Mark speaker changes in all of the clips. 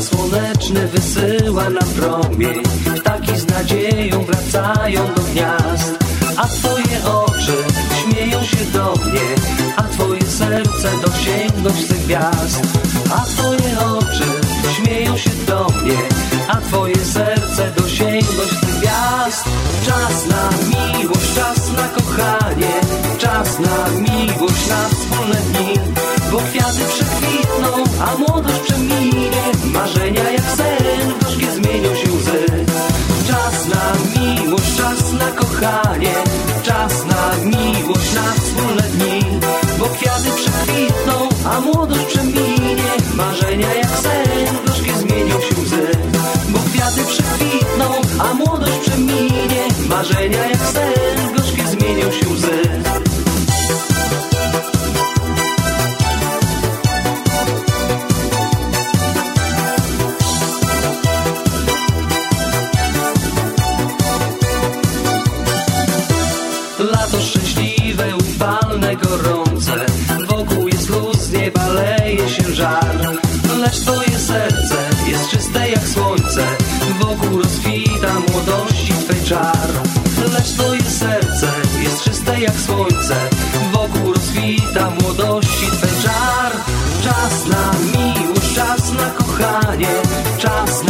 Speaker 1: Słoneczny wysyła nam promień. Ptaki z nadzieją wracają do gniazd A twoje oczy śmieją się do mnie A twoje serce dosięgnąć tych gwiazd miłość, na wspólne dni Bo kwiaty przekwitną, a młodość przeminie. Marzenia jak sen, gorzkie zmienią się łzy. Czas na miłość, czas na kochanie. Czas na miłość, na wspólne dni Bo kwiaty przekwitną, a młodość przeminie. Marzenia jak sen, gorzkie zmienią się łzy. Bo kwiaty przekwitną, a młodość przeminie. Marzenia jak sen, gorące. Wokół jest luz, nie baleje się żar. Lecz twoje serce jest czyste jak słońce. Wokół rozkwita młodości twej czar. Lecz twoje serce jest czyste jak słońce. Wokół rozkwita młodości twej czar. Czas na miłość, czas na kochanie. Czas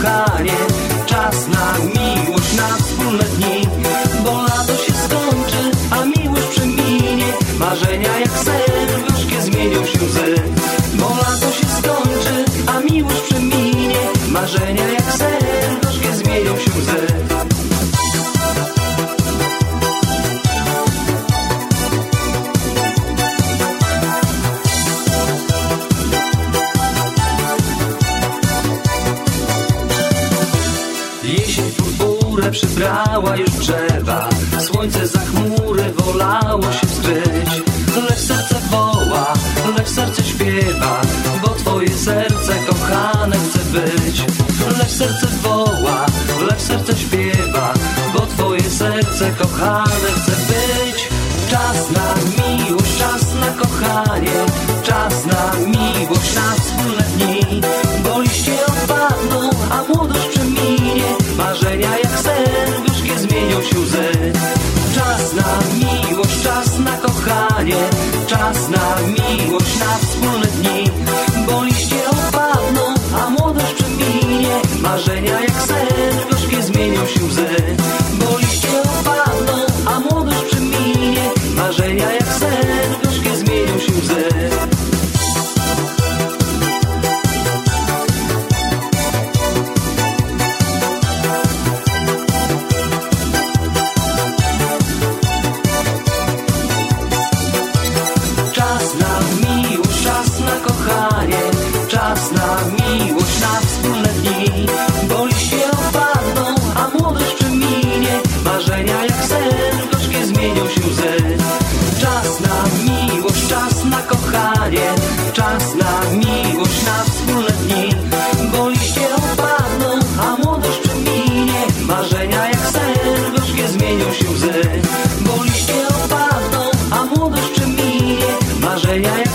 Speaker 1: kochanie. Czas na miłość, na wspólne dni Bo lato się skończy, a miłość przeminie. Marzenia jak sen, gorzkie zmienią się łzy Bo lato się skończy, a miłość przeminie. Marzenia jak sen, gorzkie zmienią się łzy purpurę przybrała już drzewa. Słońce za chmury wolało się skryć Lecz serce woła, lecz serce śpiewa Bo twoje serce kochane chce być. Lecz serce woła, lecz serce śpiewa Bo twoje serce kochane chce być. Czas na miłość, czas na kochanie Czas na miłość, na wspólne gorzkie a młodość